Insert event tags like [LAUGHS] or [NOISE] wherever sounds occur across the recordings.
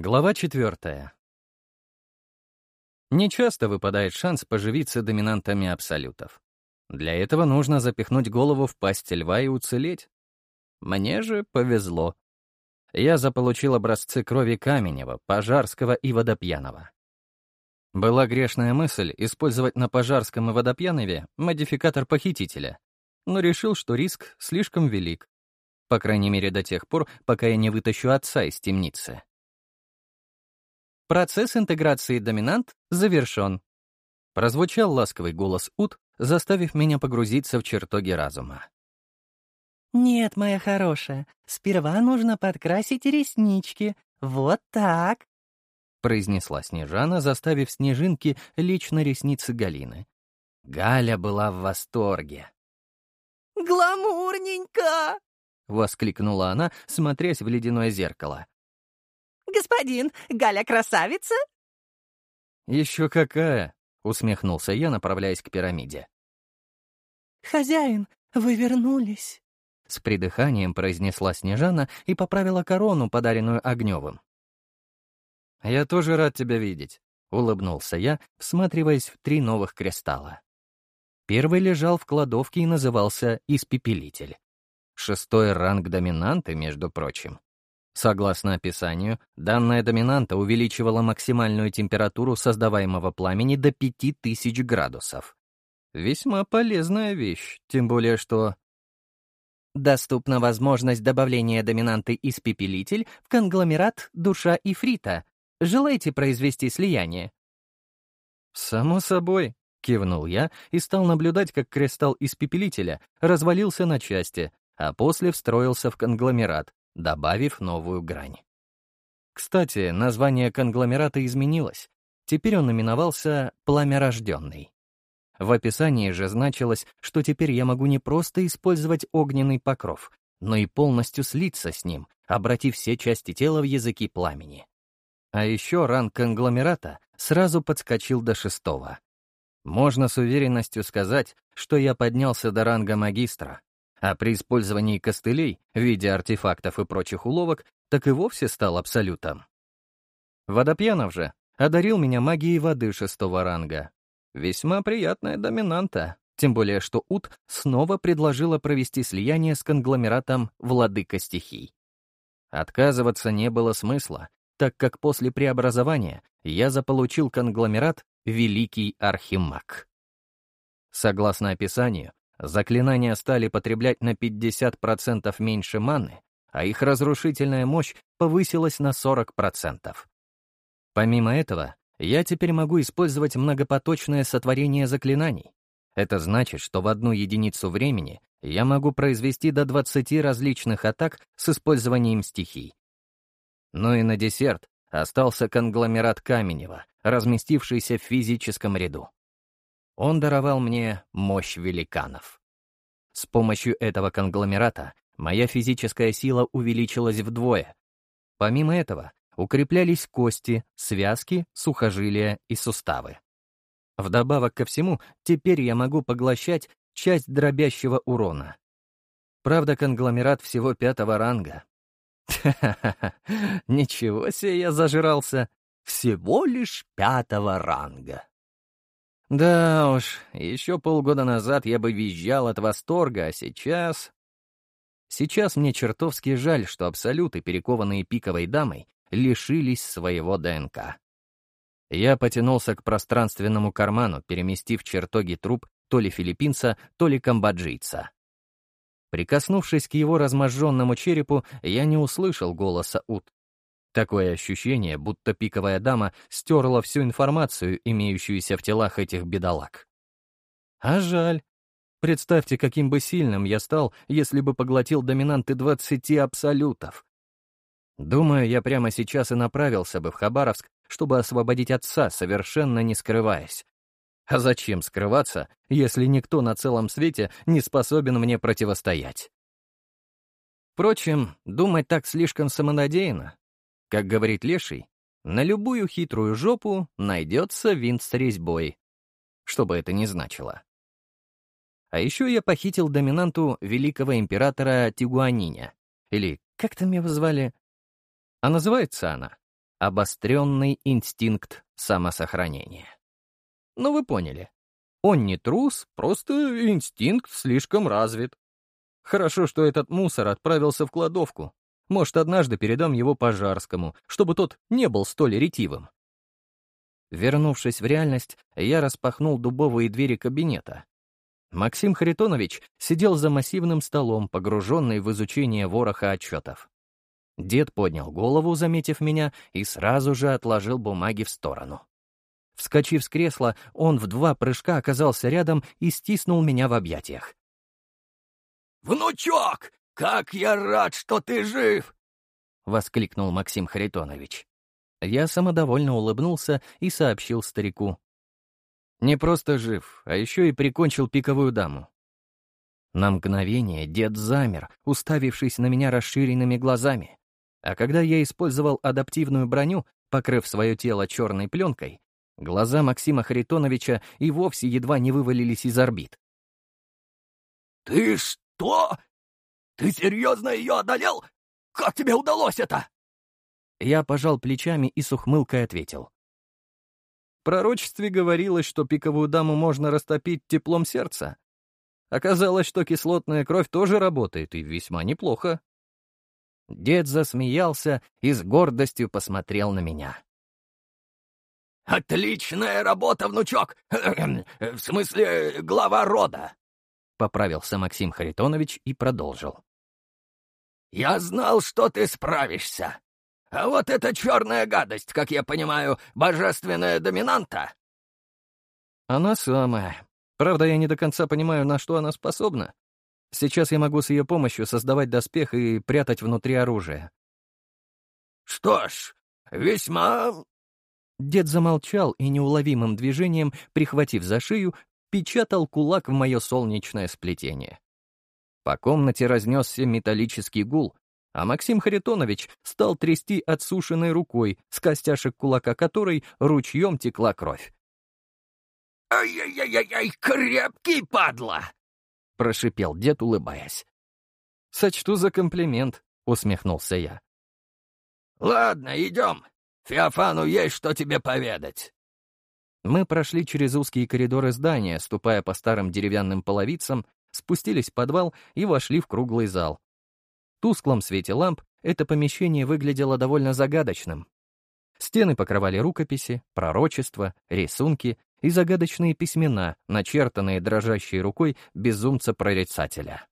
Глава четвертая. Нечасто выпадает шанс поживиться доминантами абсолютов. Для этого нужно запихнуть голову в пасть льва и уцелеть. Мне же повезло. Я заполучил образцы крови Каменева, Пожарского и Водопьянова. Была грешная мысль использовать на Пожарском и Водопьянове модификатор похитителя, но решил, что риск слишком велик. По крайней мере, до тех пор, пока я не вытащу отца из темницы. Процесс интеграции доминант завершен. Прозвучал ласковый голос Ут, заставив меня погрузиться в чертоги разума. «Нет, моя хорошая, сперва нужно подкрасить реснички. Вот так!» произнесла Снежана, заставив снежинки лечь на ресницы Галины. Галя была в восторге. «Гламурненько!» — воскликнула она, смотрясь в ледяное зеркало. «Господин, Галя красавица?» «Еще какая!» — усмехнулся я, направляясь к пирамиде. «Хозяин, вы вернулись!» С придыханием произнесла Снежана и поправила корону, подаренную Огневым. «Я тоже рад тебя видеть», — улыбнулся я, всматриваясь в три новых кристалла. Первый лежал в кладовке и назывался «Испепелитель». Шестой ранг доминанты, между прочим. Согласно описанию, данная доминанта увеличивала максимальную температуру создаваемого пламени до 5000 градусов. Весьма полезная вещь, тем более что... Доступна возможность добавления доминанты испепелитель в конгломерат душа ифрита. Желаете произвести слияние? «Само собой», — кивнул я и стал наблюдать, как кристалл испепелителя развалился на части, а после встроился в конгломерат, добавив новую грань. Кстати, название конгломерата изменилось. Теперь он именовался «Пламярожденный». В описании же значилось, что теперь я могу не просто использовать огненный покров, но и полностью слиться с ним, обратив все части тела в языки пламени. А еще ранг конгломерата сразу подскочил до шестого. Можно с уверенностью сказать, что я поднялся до ранга магистра, а при использовании костылей в виде артефактов и прочих уловок так и вовсе стал абсолютом. Водопьянов же одарил меня магией воды шестого ранга. Весьма приятная доминанта, тем более что Ут снова предложила провести слияние с конгломератом «Владыка стихий». Отказываться не было смысла, так как после преобразования я заполучил конгломерат «Великий Архимаг». Согласно описанию, Заклинания стали потреблять на 50% меньше маны, а их разрушительная мощь повысилась на 40%. Помимо этого, я теперь могу использовать многопоточное сотворение заклинаний. Это значит, что в одну единицу времени я могу произвести до 20 различных атак с использованием стихий. Ну и на десерт остался конгломерат Каменева, разместившийся в физическом ряду. Он даровал мне мощь великанов. С помощью этого конгломерата моя физическая сила увеличилась вдвое. Помимо этого, укреплялись кости, связки, сухожилия и суставы. Вдобавок ко всему, теперь я могу поглощать часть дробящего урона. Правда, конгломерат всего пятого ранга. Ха-ха-ха, [LAUGHS] ничего себе я зажирался. Всего лишь пятого ранга. Да уж, еще полгода назад я бы визжал от восторга, а сейчас... Сейчас мне чертовски жаль, что абсолюты, перекованные пиковой дамой, лишились своего ДНК. Я потянулся к пространственному карману, переместив чертоги труп то ли филиппинца, то ли камбоджийца. Прикоснувшись к его разможженному черепу, я не услышал голоса Ут. Такое ощущение, будто пиковая дама стерла всю информацию, имеющуюся в телах этих бедолаг. А жаль. Представьте, каким бы сильным я стал, если бы поглотил доминанты 20 абсолютов. Думаю, я прямо сейчас и направился бы в Хабаровск, чтобы освободить отца, совершенно не скрываясь. А зачем скрываться, если никто на целом свете не способен мне противостоять? Впрочем, думать так слишком самонадеянно, как говорит Леший, на любую хитрую жопу найдется винт с резьбой. Что бы это ни значило. А еще я похитил доминанту великого императора Тигуаниня. Или как там его звали? А называется она Обостренный инстинкт самосохранения. Ну, вы поняли. Он не трус, просто инстинкт слишком развит. Хорошо, что этот мусор отправился в кладовку. Может, однажды передам его Пожарскому, чтобы тот не был столь ретивым. Вернувшись в реальность, я распахнул дубовые двери кабинета. Максим Харитонович сидел за массивным столом, погруженный в изучение вороха отчетов. Дед поднял голову, заметив меня, и сразу же отложил бумаги в сторону. Вскочив с кресла, он в два прыжка оказался рядом и стиснул меня в объятиях. «Внучок, как я рад, что ты жив!» — воскликнул Максим Харитонович. Я самодовольно улыбнулся и сообщил старику. Не просто жив, а еще и прикончил пиковую даму. На мгновение дед замер, уставившись на меня расширенными глазами. А когда я использовал адаптивную броню, покрыв свое тело черной пленкой, глаза Максима Харитоновича и вовсе едва не вывалились из орбит. «Ты что? Ты серьезно ее одолел? Как тебе удалось это?» Я пожал плечами и с ухмылкой ответил. В пророчестве говорилось, что пиковую даму можно растопить теплом сердца. Оказалось, что кислотная кровь тоже работает, и весьма неплохо. Дед засмеялся и с гордостью посмотрел на меня. «Отличная работа, внучок! В смысле, глава рода!» — поправился Максим Харитонович и продолжил. «Я знал, что ты справишься. А вот эта черная гадость, как я понимаю, божественная доминанта?» «Она самая. Правда, я не до конца понимаю, на что она способна. Сейчас я могу с ее помощью создавать доспех и прятать внутри оружие». «Что ж, весьма...» Дед замолчал и неуловимым движением, прихватив за шею, печатал кулак в мое солнечное сплетение. По комнате разнесся металлический гул, а Максим Харитонович стал трясти отсушенной рукой, с костяшек кулака которой ручьем текла кровь. «Ай-яй-яй-яй, крепкий падла!» — прошипел дед, улыбаясь. «Сочту за комплимент», — усмехнулся я. «Ладно, идем. Феофану есть что тебе поведать». Мы прошли через узкие коридоры здания, ступая по старым деревянным половицам, спустились в подвал и вошли в круглый зал. В тусклом свете ламп это помещение выглядело довольно загадочным. Стены покрывали рукописи, пророчества, рисунки и загадочные письмена, начертанные дрожащей рукой безумца-прорицателя.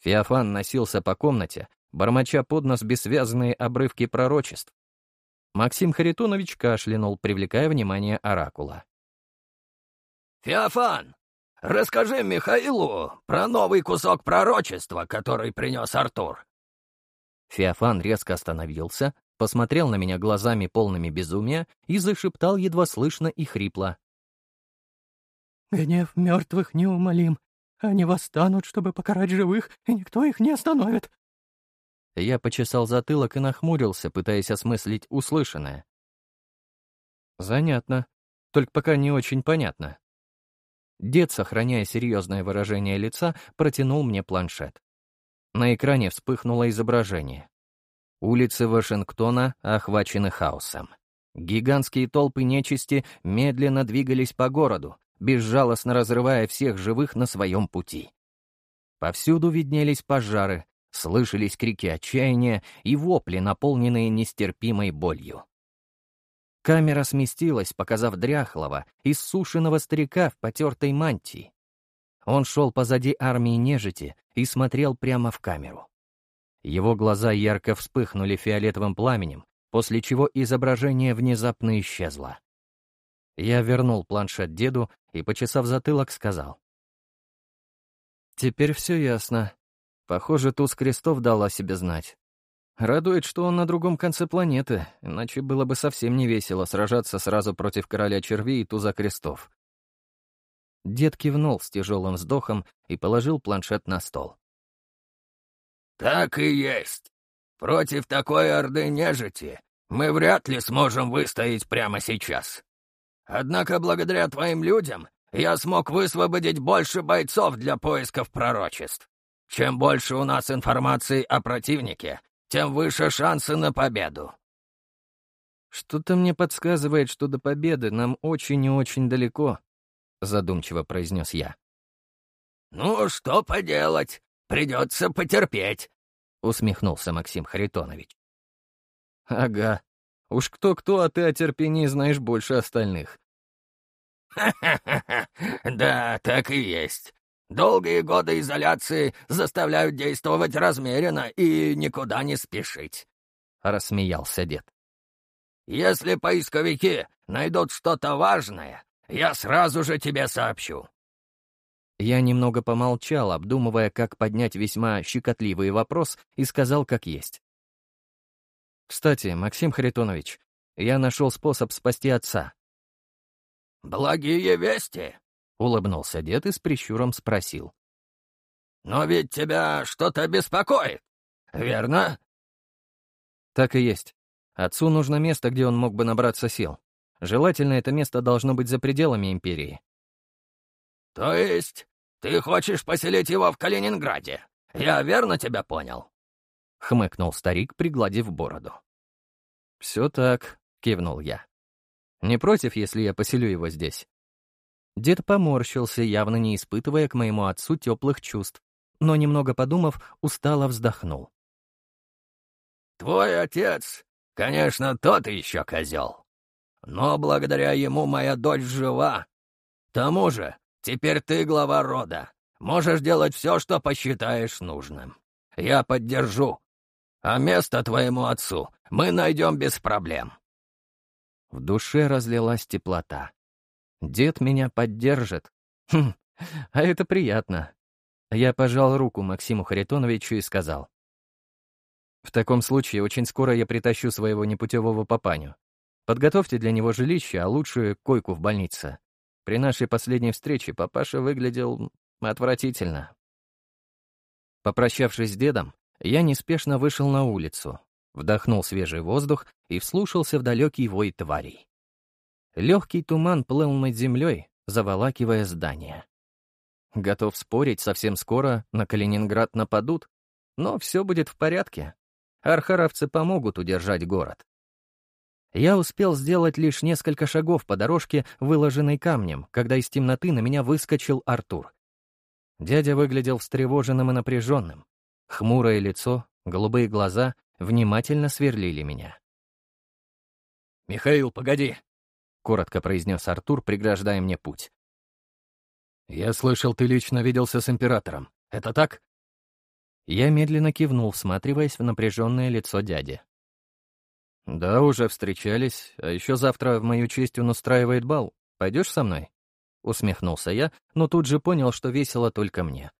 Феофан носился по комнате, бормоча под нос бессвязные обрывки пророчеств. Максим Харитонович кашлянул, привлекая внимание оракула. «Феофан, расскажи Михаилу про новый кусок пророчества, который принес Артур». Феофан резко остановился, посмотрел на меня глазами полными безумия и зашептал едва слышно и хрипло. «Гнев мертвых неумолим. Они восстанут, чтобы покарать живых, и никто их не остановит». Я почесал затылок и нахмурился, пытаясь осмыслить услышанное. «Занятно. Только пока не очень понятно». Дед, сохраняя серьезное выражение лица, протянул мне планшет. На экране вспыхнуло изображение. Улицы Вашингтона охвачены хаосом. Гигантские толпы нечисти медленно двигались по городу, безжалостно разрывая всех живых на своем пути. Повсюду виднелись пожары, слышались крики отчаяния и вопли, наполненные нестерпимой болью. Камера сместилась, показав дряхлого, иссушенного старика в потертой мантии. Он шел позади армии нежити и смотрел прямо в камеру. Его глаза ярко вспыхнули фиолетовым пламенем, после чего изображение внезапно исчезло. Я вернул планшет деду и, почесав затылок, сказал. «Теперь все ясно. Похоже, туз крестов дал о себе знать. Радует, что он на другом конце планеты, иначе было бы совсем не весело сражаться сразу против короля червей и туза крестов». Дед кивнул с тяжелым вздохом и положил планшет на стол. «Так и есть. Против такой орды нежити мы вряд ли сможем выстоять прямо сейчас. Однако благодаря твоим людям я смог высвободить больше бойцов для поисков пророчеств. Чем больше у нас информации о противнике, тем выше шансы на победу». «Что-то мне подсказывает, что до победы нам очень и очень далеко», — задумчиво произнес я. «Ну, что поделать? Придется потерпеть», — усмехнулся Максим Харитонович. «Ага. Уж кто-кто, а ты о терпении знаешь больше остальных». «Ха-ха-ха! Да, так и есть. Долгие годы изоляции заставляют действовать размеренно и никуда не спешить», — рассмеялся дед. «Если поисковики найдут что-то важное, я сразу же тебе сообщу». Я немного помолчал, обдумывая, как поднять весьма щекотливый вопрос, и сказал, как есть. «Кстати, Максим Харитонович, я нашел способ спасти отца». «Благие вести!» — улыбнулся дед и с прищуром спросил. «Но ведь тебя что-то беспокоит, верно?» «Так и есть. Отцу нужно место, где он мог бы набраться сил. Желательно, это место должно быть за пределами империи». «То есть ты хочешь поселить его в Калининграде? Я верно тебя понял?» — хмыкнул старик, пригладив бороду. «Все так», — кивнул я. «Не против, если я поселю его здесь?» Дед поморщился, явно не испытывая к моему отцу теплых чувств, но, немного подумав, устало вздохнул. «Твой отец, конечно, тот еще козел. Но благодаря ему моя дочь жива. К тому же, теперь ты глава рода. Можешь делать все, что посчитаешь нужным. Я поддержу. А место твоему отцу мы найдем без проблем». В душе разлилась теплота. Дед меня поддержит. Хм, а это приятно. Я пожал руку Максиму Харитоновичу и сказал. В таком случае очень скоро я притащу своего непутевого папаню. Подготовьте для него жилище, а лучше койку в больнице. При нашей последней встрече папаша выглядел отвратительно. Попрощавшись с дедом, я неспешно вышел на улицу, вдохнул свежий воздух и вслушался в далекий вой тварей. Легкий туман плыл над землей, заволакивая здание. Готов спорить, совсем скоро на Калининград нападут, но все будет в порядке. Архаровцы помогут удержать город. Я успел сделать лишь несколько шагов по дорожке, выложенной камнем, когда из темноты на меня выскочил Артур. Дядя выглядел встревоженным и напряженным. Хмурое лицо, голубые глаза внимательно сверлили меня. «Михаил, погоди!» — коротко произнес Артур, преграждая мне путь. «Я слышал, ты лично виделся с императором. Это так?» Я медленно кивнул, всматриваясь в напряженное лицо дяди. «Да, уже встречались, а еще завтра в мою честь он устраивает бал. Пойдешь со мной?» Усмехнулся я, но тут же понял, что весело только мне.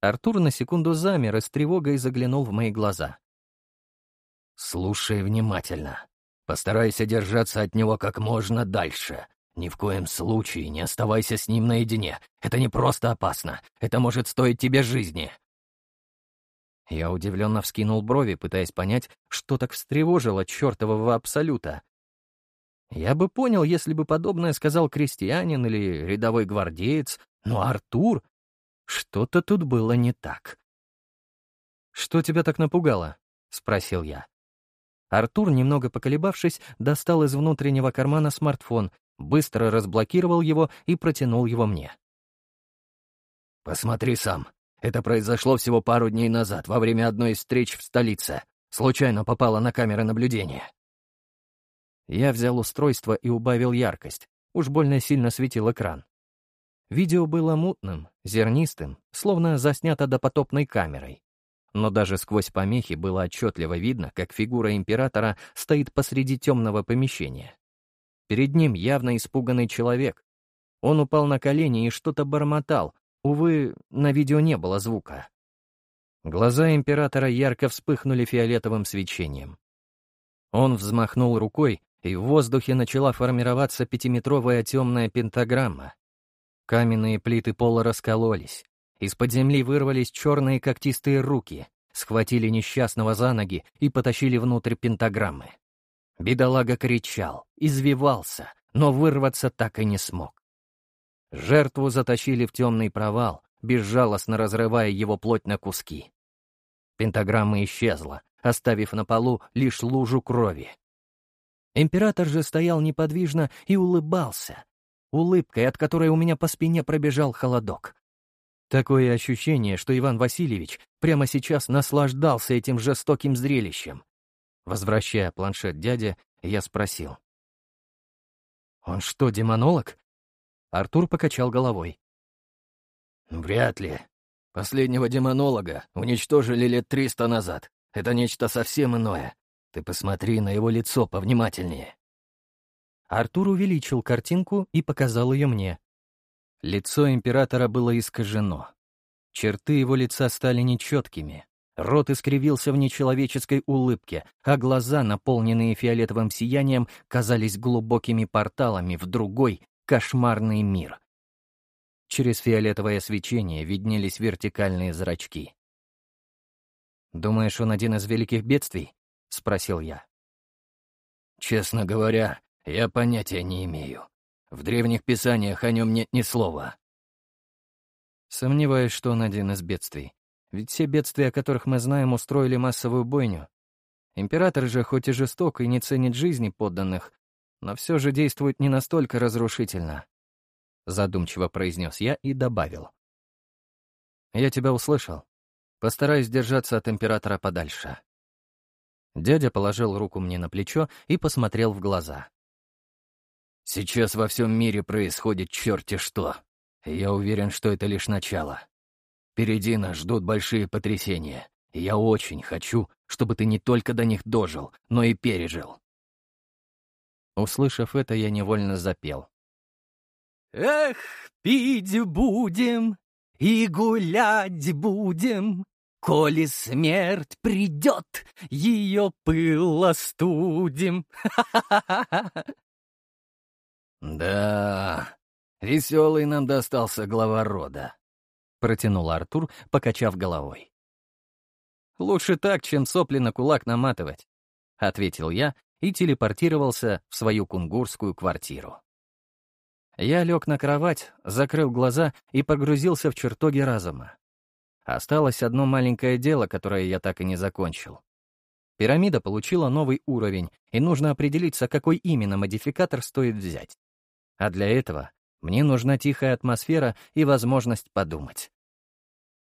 Артур на секунду замер и с тревогой заглянул в мои глаза. «Слушай внимательно», Постарайся держаться от него как можно дальше. Ни в коем случае не оставайся с ним наедине. Это не просто опасно. Это может стоить тебе жизни. Я удивленно вскинул брови, пытаясь понять, что так встревожило чертового абсолюта. Я бы понял, если бы подобное сказал крестьянин или рядовой гвардеец, но Артур... Что-то тут было не так. «Что тебя так напугало?» — спросил я. Артур, немного поколебавшись, достал из внутреннего кармана смартфон, быстро разблокировал его и протянул его мне. «Посмотри сам. Это произошло всего пару дней назад, во время одной из встреч в столице. Случайно попало на камеры наблюдения». Я взял устройство и убавил яркость. Уж больно сильно светил экран. Видео было мутным, зернистым, словно заснято допотопной камерой но даже сквозь помехи было отчетливо видно, как фигура императора стоит посреди темного помещения. Перед ним явно испуганный человек. Он упал на колени и что-то бормотал. Увы, на видео не было звука. Глаза императора ярко вспыхнули фиолетовым свечением. Он взмахнул рукой, и в воздухе начала формироваться пятиметровая темная пентаграмма. Каменные плиты пола раскололись. Из-под земли вырвались черные когтистые руки, схватили несчастного за ноги и потащили внутрь пентаграммы. Бедолага кричал, извивался, но вырваться так и не смог. Жертву затащили в темный провал, безжалостно разрывая его плоть на куски. Пентаграмма исчезла, оставив на полу лишь лужу крови. Император же стоял неподвижно и улыбался. Улыбкой, от которой у меня по спине пробежал холодок. Такое ощущение, что Иван Васильевич прямо сейчас наслаждался этим жестоким зрелищем. Возвращая планшет дяде, я спросил. «Он что, демонолог?» Артур покачал головой. «Вряд ли. Последнего демонолога уничтожили лет триста назад. Это нечто совсем иное. Ты посмотри на его лицо повнимательнее». Артур увеличил картинку и показал ее мне. Лицо императора было искажено. Черты его лица стали нечеткими. Рот искривился в нечеловеческой улыбке, а глаза, наполненные фиолетовым сиянием, казались глубокими порталами в другой, кошмарный мир. Через фиолетовое свечение виднелись вертикальные зрачки. «Думаешь, он один из великих бедствий?» — спросил я. «Честно говоря, я понятия не имею. В древних писаниях о нем нет ни слова». Сомневаюсь, что он один из бедствий. Ведь все бедствия, о которых мы знаем, устроили массовую бойню. Император же хоть и жесток и не ценит жизни подданных, но все же действует не настолько разрушительно. Задумчиво произнес я и добавил. «Я тебя услышал. Постараюсь держаться от императора подальше». Дядя положил руку мне на плечо и посмотрел в глаза. «Сейчас во всем мире происходит черти что. Я уверен, что это лишь начало. Впереди нас ждут большие потрясения, я очень хочу, чтобы ты не только до них дожил, но и пережил. Услышав это, я невольно запел. «Эх, пить будем и гулять будем, Коли смерть придет, ее пыл остудим. [LAUGHS] Да, веселый нам достался глава рода, протянул Артур, покачав головой. Лучше так, чем сопли на кулак наматывать, ответил я и телепортировался в свою кунгурскую квартиру. Я лег на кровать, закрыл глаза и погрузился в чертоги разума. Осталось одно маленькое дело, которое я так и не закончил. Пирамида получила новый уровень, и нужно определиться, какой именно модификатор стоит взять. А для этого мне нужна тихая атмосфера и возможность подумать.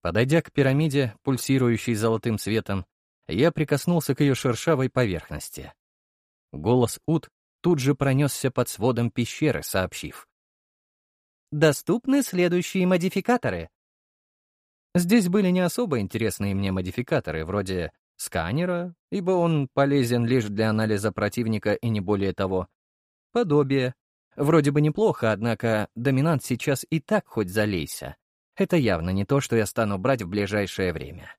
Подойдя к пирамиде, пульсирующей золотым светом, я прикоснулся к ее шершавой поверхности. Голос Ут тут же пронесся под сводом пещеры, сообщив. «Доступны следующие модификаторы». Здесь были не особо интересные мне модификаторы, вроде сканера, ибо он полезен лишь для анализа противника и не более того. Подобие. Вроде бы неплохо, однако доминант сейчас и так хоть залейся. Это явно не то, что я стану брать в ближайшее время.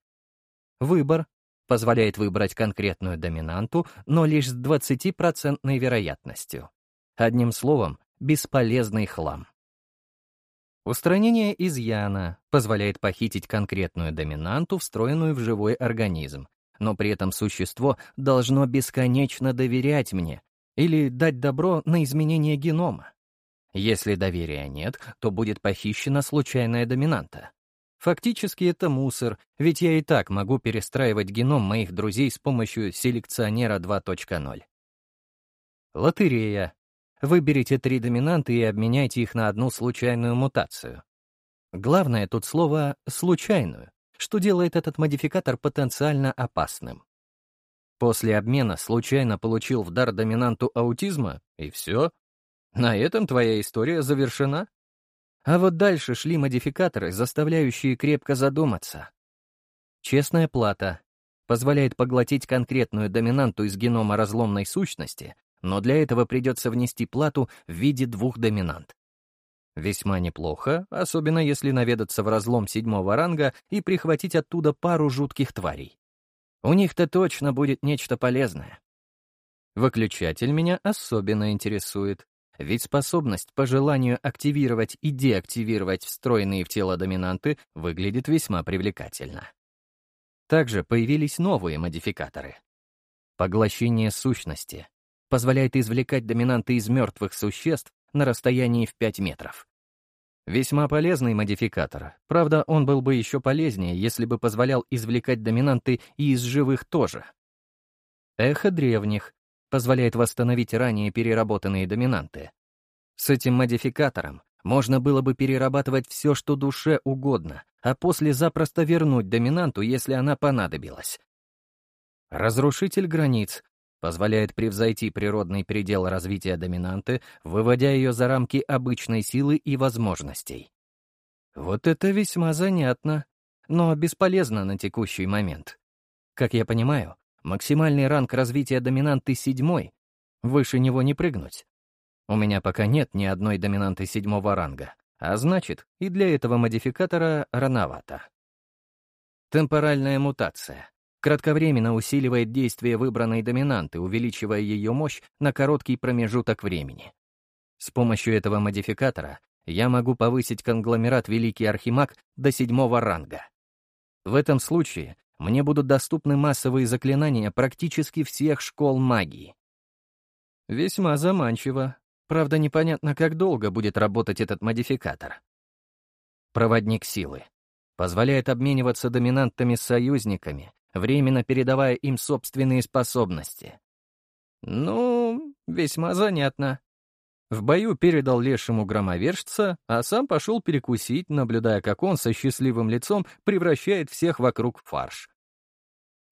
Выбор позволяет выбрать конкретную доминанту, но лишь с 20% вероятностью. Одним словом, бесполезный хлам. Устранение изъяна позволяет похитить конкретную доминанту, встроенную в живой организм, но при этом существо должно бесконечно доверять мне или дать добро на изменение генома. Если доверия нет, то будет похищена случайная доминанта. Фактически это мусор, ведь я и так могу перестраивать геном моих друзей с помощью селекционера 2.0. Лотерея. Выберите три доминанты и обменяйте их на одну случайную мутацию. Главное тут слово «случайную», что делает этот модификатор потенциально опасным. После обмена случайно получил в дар доминанту аутизма, и все. На этом твоя история завершена. А вот дальше шли модификаторы, заставляющие крепко задуматься. Честная плата позволяет поглотить конкретную доминанту из генома разломной сущности, но для этого придется внести плату в виде двух доминант. Весьма неплохо, особенно если наведаться в разлом седьмого ранга и прихватить оттуда пару жутких тварей. У них-то точно будет нечто полезное. Выключатель меня особенно интересует. Ведь способность по желанию активировать и деактивировать встроенные в тело доминанты выглядит весьма привлекательно. Также появились новые модификаторы. Поглощение сущности позволяет извлекать доминанты из мертвых существ на расстоянии в 5 метров. Весьма полезный модификатор, правда, он был бы еще полезнее, если бы позволял извлекать доминанты и из живых тоже. Эхо древних позволяет восстановить ранее переработанные доминанты. С этим модификатором можно было бы перерабатывать все, что душе угодно, а после запросто вернуть доминанту, если она понадобилась. Разрушитель границ позволяет превзойти природный предел развития доминанты, выводя ее за рамки обычной силы и возможностей. Вот это весьма занятно, но бесполезно на текущий момент. Как я понимаю, максимальный ранг развития доминанты седьмой, выше него не прыгнуть. У меня пока нет ни одной доминанты седьмого ранга, а значит, и для этого модификатора рановато. Темпоральная мутация кратковременно усиливает действие выбранной доминанты, увеличивая ее мощь на короткий промежуток времени. С помощью этого модификатора я могу повысить конгломерат Великий Архимаг до седьмого ранга. В этом случае мне будут доступны массовые заклинания практически всех школ магии. Весьма заманчиво. Правда, непонятно, как долго будет работать этот модификатор. Проводник силы. Позволяет обмениваться доминантами с союзниками, временно передавая им собственные способности. Ну, весьма занятно. В бою передал лешему громовержца, а сам пошел перекусить, наблюдая, как он со счастливым лицом превращает всех вокруг в фарш.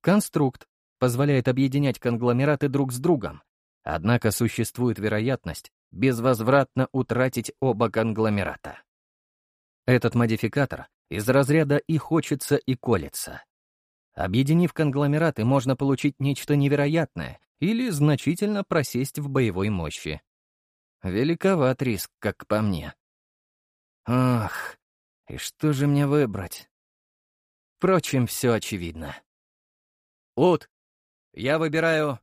Конструкт позволяет объединять конгломераты друг с другом, однако существует вероятность безвозвратно утратить оба конгломерата. Этот модификатор из разряда «и хочется, и колется». Объединив конгломераты, можно получить нечто невероятное или значительно просесть в боевой мощи. Великоват риск, как по мне. Ах, и что же мне выбрать? Впрочем, все очевидно. Ут, я выбираю